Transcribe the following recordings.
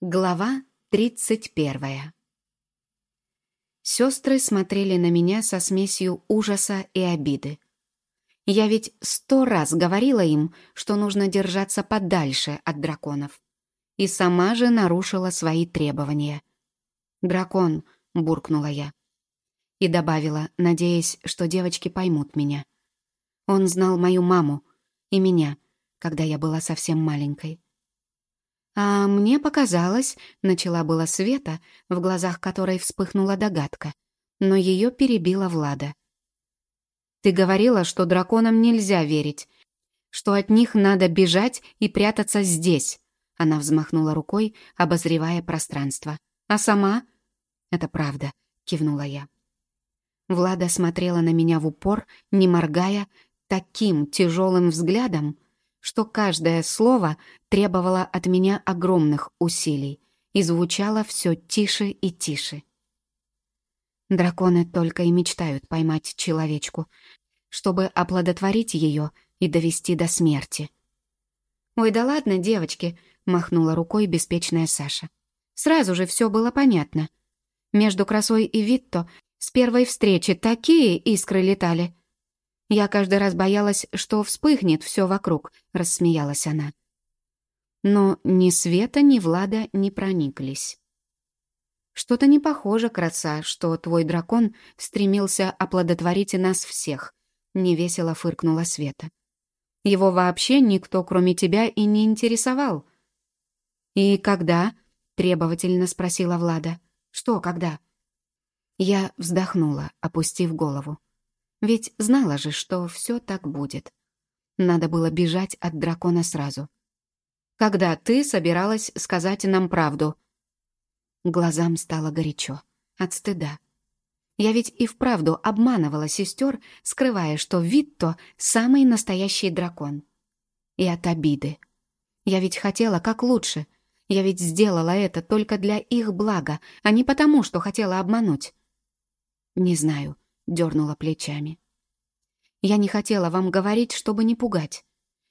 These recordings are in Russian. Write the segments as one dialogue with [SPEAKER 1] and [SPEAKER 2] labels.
[SPEAKER 1] Глава тридцать первая. Сестры смотрели на меня со смесью ужаса и обиды. Я ведь сто раз говорила им, что нужно держаться подальше от драконов. И сама же нарушила свои требования. «Дракон», — буркнула я. И добавила, надеясь, что девочки поймут меня. Он знал мою маму и меня, когда я была совсем маленькой. «А мне показалось», — начала была Света, в глазах которой вспыхнула догадка, но ее перебила Влада. «Ты говорила, что драконам нельзя верить, что от них надо бежать и прятаться здесь», — она взмахнула рукой, обозревая пространство. «А сама?» «Это правда», — кивнула я. Влада смотрела на меня в упор, не моргая, таким тяжелым взглядом, что каждое слово требовало от меня огромных усилий и звучало все тише и тише. Драконы только и мечтают поймать человечку, чтобы оплодотворить ее и довести до смерти. «Ой, да ладно, девочки!» — махнула рукой беспечная Саша. «Сразу же все было понятно. Между Красой и Витто с первой встречи такие искры летали, я каждый раз боялась, что вспыхнет все вокруг, рассмеялась она. Но ни Света, ни Влада не прониклись. Что-то не похоже, краса, что твой дракон стремился оплодотворить нас всех, невесело фыркнула Света. Его вообще никто, кроме тебя, и не интересовал. «И когда?» — требовательно спросила Влада. «Что когда?» Я вздохнула, опустив голову. Ведь знала же, что все так будет. Надо было бежать от дракона сразу. «Когда ты собиралась сказать нам правду?» Глазам стало горячо, от стыда. Я ведь и вправду обманывала сестер, скрывая, что Витто — самый настоящий дракон. И от обиды. Я ведь хотела как лучше. Я ведь сделала это только для их блага, а не потому, что хотела обмануть. Не знаю, дернула плечами. «Я не хотела вам говорить, чтобы не пугать.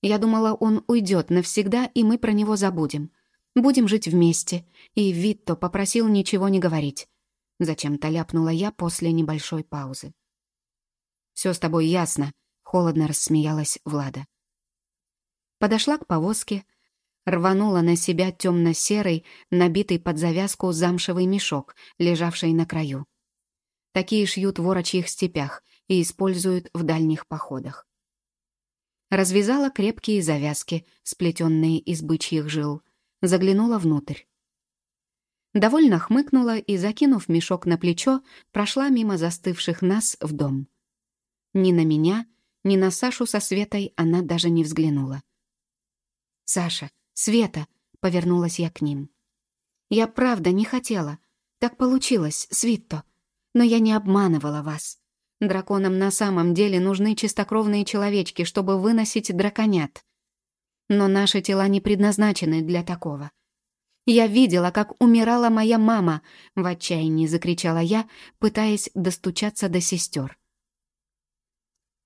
[SPEAKER 1] Я думала, он уйдет навсегда, и мы про него забудем. Будем жить вместе». И Витто попросил ничего не говорить. Зачем-то ляпнула я после небольшой паузы. «Все с тобой ясно», — холодно рассмеялась Влада. Подошла к повозке, рванула на себя темно-серый, набитый под завязку замшевый мешок, лежавший на краю. Такие шьют в орочьих степях и используют в дальних походах. Развязала крепкие завязки, сплетенные из бычьих жил, заглянула внутрь. Довольно хмыкнула и, закинув мешок на плечо, прошла мимо застывших нас в дом. Ни на меня, ни на Сашу со Светой она даже не взглянула. «Саша, Света!» — повернулась я к ним. «Я правда не хотела. Так получилось, Свитто. Но я не обманывала вас. Драконам на самом деле нужны чистокровные человечки, чтобы выносить драконят. Но наши тела не предназначены для такого. Я видела, как умирала моя мама, в отчаянии закричала я, пытаясь достучаться до сестер.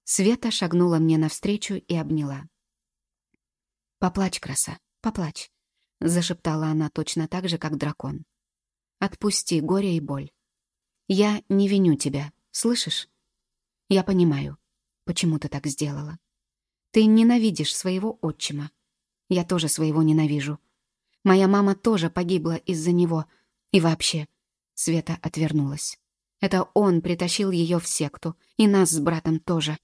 [SPEAKER 1] Света шагнула мне навстречу и обняла. «Поплачь, краса, поплачь», — зашептала она точно так же, как дракон. «Отпусти горе и боль. Я не виню тебя, слышишь? Я понимаю, почему ты так сделала. Ты ненавидишь своего отчима. Я тоже своего ненавижу. Моя мама тоже погибла из-за него. И вообще, Света отвернулась. Это он притащил ее в секту, и нас с братом тоже.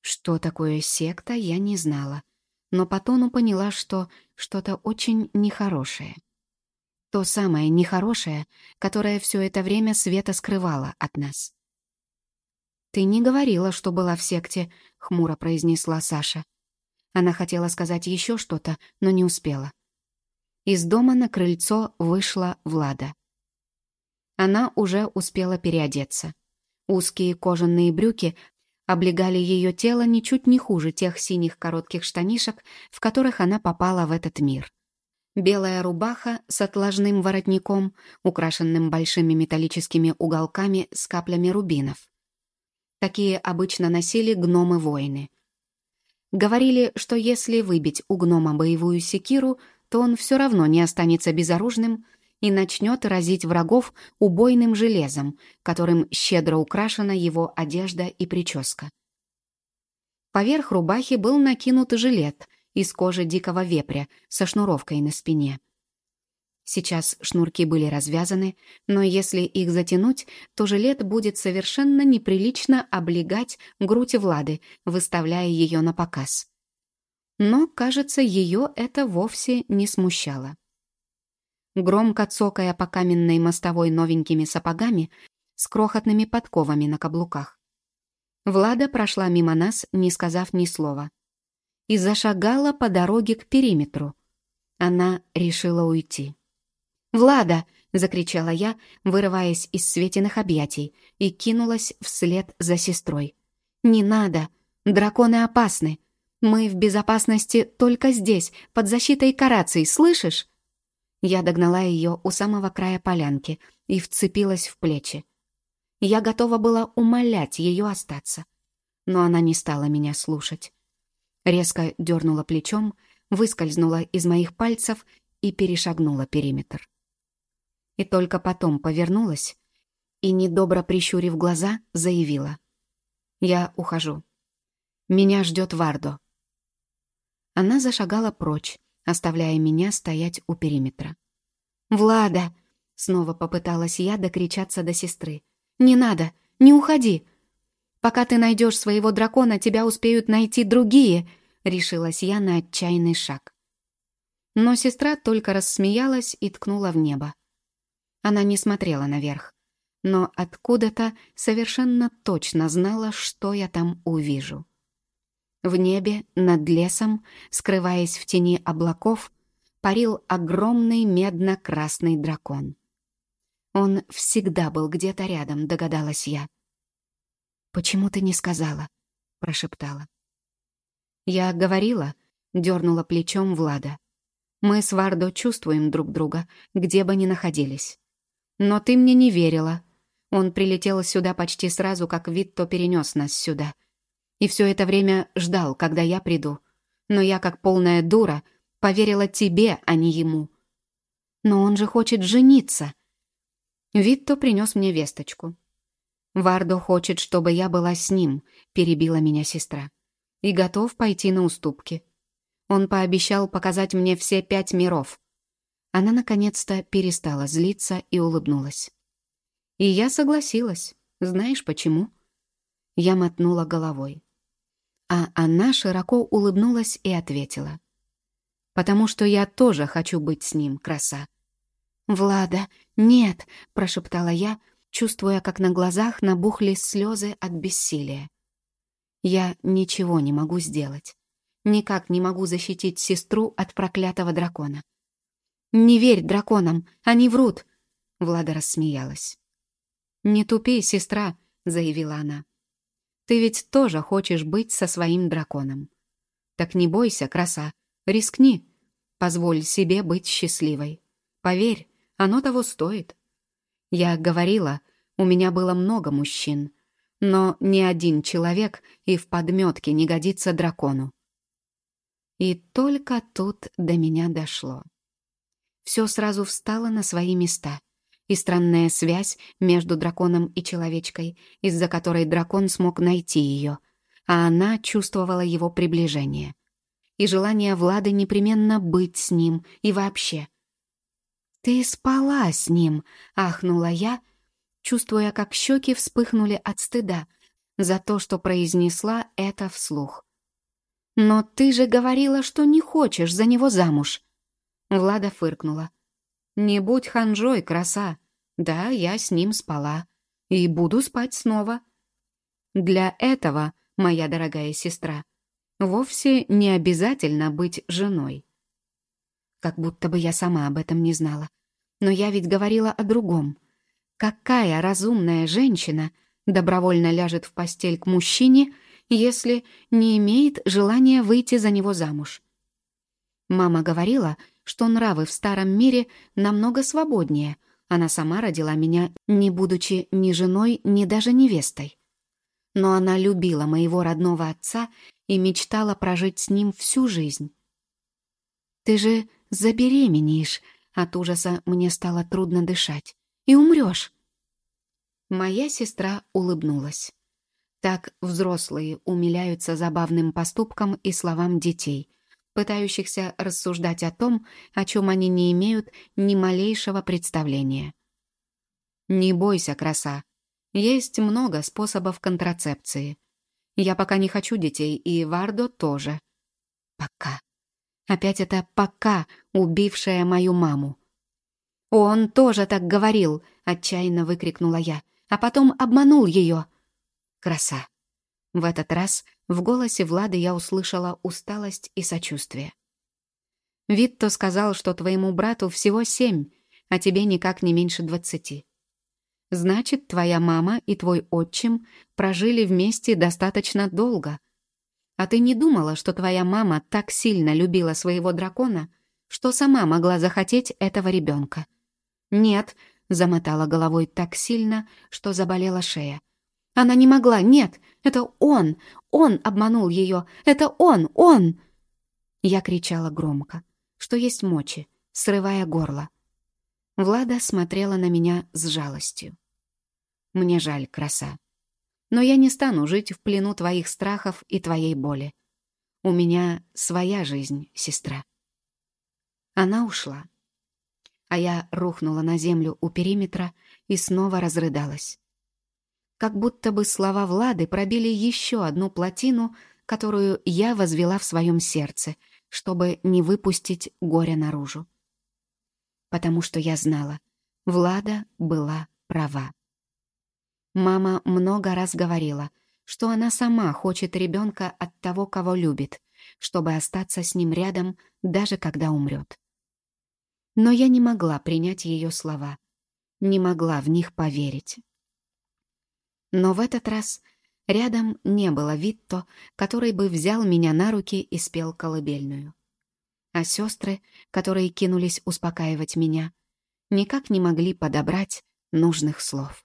[SPEAKER 1] Что такое секта, я не знала, но по тону поняла, что что-то очень нехорошее. То самое нехорошее, которое все это время Света скрывала от нас. «Ты не говорила, что была в секте», — хмуро произнесла Саша. Она хотела сказать еще что-то, но не успела. Из дома на крыльцо вышла Влада. Она уже успела переодеться. Узкие кожаные брюки облегали ее тело ничуть не хуже тех синих коротких штанишек, в которых она попала в этот мир. Белая рубаха с отложным воротником, украшенным большими металлическими уголками с каплями рубинов. Такие обычно носили гномы-воины. Говорили, что если выбить у гнома боевую секиру, то он все равно не останется безоружным и начнет разить врагов убойным железом, которым щедро украшена его одежда и прическа. Поверх рубахи был накинут жилет из кожи дикого вепря со шнуровкой на спине. Сейчас шнурки были развязаны, но если их затянуть, то жилет будет совершенно неприлично облегать грудь Влады, выставляя ее на показ. Но, кажется, ее это вовсе не смущало. Громко цокая по каменной мостовой новенькими сапогами с крохотными подковами на каблуках. Влада прошла мимо нас, не сказав ни слова. И зашагала по дороге к периметру. Она решила уйти. «Влада!» — закричала я, вырываясь из светиных объятий, и кинулась вслед за сестрой. «Не надо! Драконы опасны! Мы в безопасности только здесь, под защитой караций, слышишь?» Я догнала ее у самого края полянки и вцепилась в плечи. Я готова была умолять ее остаться, но она не стала меня слушать. Резко дернула плечом, выскользнула из моих пальцев и перешагнула периметр и только потом повернулась и, недобро прищурив глаза, заявила. «Я ухожу. Меня ждет Вардо». Она зашагала прочь, оставляя меня стоять у периметра. «Влада!» — снова попыталась я докричаться до сестры. «Не надо! Не уходи! Пока ты найдешь своего дракона, тебя успеют найти другие!» — решилась я на отчаянный шаг. Но сестра только рассмеялась и ткнула в небо. Она не смотрела наверх, но откуда-то совершенно точно знала, что я там увижу. В небе, над лесом, скрываясь в тени облаков, парил огромный медно-красный дракон. Он всегда был где-то рядом, догадалась я. «Почему ты не сказала?» — прошептала. «Я говорила», — дернула плечом Влада. «Мы с Вардо чувствуем друг друга, где бы ни находились. Но ты мне не верила. Он прилетел сюда почти сразу, как Витто перенес нас сюда. И все это время ждал, когда я приду. Но я, как полная дура, поверила тебе, а не ему. Но он же хочет жениться. Витто принес мне весточку. «Вардо хочет, чтобы я была с ним», — перебила меня сестра. «И готов пойти на уступки. Он пообещал показать мне все пять миров. Она наконец-то перестала злиться и улыбнулась. И я согласилась. Знаешь почему? Я мотнула головой. А она широко улыбнулась и ответила. «Потому что я тоже хочу быть с ним, краса». «Влада, нет!» — прошептала я, чувствуя, как на глазах набухли слезы от бессилия. «Я ничего не могу сделать. Никак не могу защитить сестру от проклятого дракона. «Не верь драконам, они врут!» Влада рассмеялась. «Не тупи, сестра», — заявила она. «Ты ведь тоже хочешь быть со своим драконом. Так не бойся, краса, рискни. Позволь себе быть счастливой. Поверь, оно того стоит. Я говорила, у меня было много мужчин, но ни один человек и в подметке не годится дракону. И только тут до меня дошло все сразу встало на свои места. И странная связь между драконом и человечкой, из-за которой дракон смог найти ее, а она чувствовала его приближение. И желание Влады непременно быть с ним и вообще. «Ты спала с ним!» — ахнула я, чувствуя, как щеки вспыхнули от стыда за то, что произнесла это вслух. «Но ты же говорила, что не хочешь за него замуж!» Влада фыркнула. «Не будь ханжой, краса. Да, я с ним спала. И буду спать снова. Для этого, моя дорогая сестра, вовсе не обязательно быть женой». Как будто бы я сама об этом не знала. Но я ведь говорила о другом. Какая разумная женщина добровольно ляжет в постель к мужчине, если не имеет желания выйти за него замуж? Мама говорила, что нравы в старом мире намного свободнее. Она сама родила меня, не будучи ни женой, ни даже невестой. Но она любила моего родного отца и мечтала прожить с ним всю жизнь. «Ты же забеременеешь. От ужаса мне стало трудно дышать. И умрешь. Моя сестра улыбнулась. Так взрослые умиляются забавным поступкам и словам детей, пытающихся рассуждать о том, о чем они не имеют ни малейшего представления. «Не бойся, краса. Есть много способов контрацепции. Я пока не хочу детей, и Вардо тоже. Пока. Опять это «пока», убившая мою маму. «Он тоже так говорил», — отчаянно выкрикнула я, а потом обманул ее. Краса. В этот раз в голосе Влады я услышала усталость и сочувствие. Витто сказал, что твоему брату всего семь, а тебе никак не меньше двадцати. Значит, твоя мама и твой отчим прожили вместе достаточно долго. А ты не думала, что твоя мама так сильно любила своего дракона, что сама могла захотеть этого ребенка? Нет, замотала головой так сильно, что заболела шея. Она не могла, нет, это он, он обманул ее, это он, он! Я кричала громко, что есть мочи, срывая горло. Влада смотрела на меня с жалостью. Мне жаль, краса. Но я не стану жить в плену твоих страхов и твоей боли. У меня своя жизнь, сестра. Она ушла. А я рухнула на землю у периметра и снова разрыдалась. Как будто бы слова Влады пробили еще одну плотину, которую я возвела в своем сердце, чтобы не выпустить горе наружу. Потому что я знала, Влада была права. Мама много раз говорила, что она сама хочет ребенка от того, кого любит, чтобы остаться с ним рядом, даже когда умрет. Но я не могла принять ее слова, не могла в них поверить. Но в этот раз рядом не было Витто, который бы взял меня на руки и спел колыбельную. А сестры, которые кинулись успокаивать меня, никак не могли подобрать нужных слов.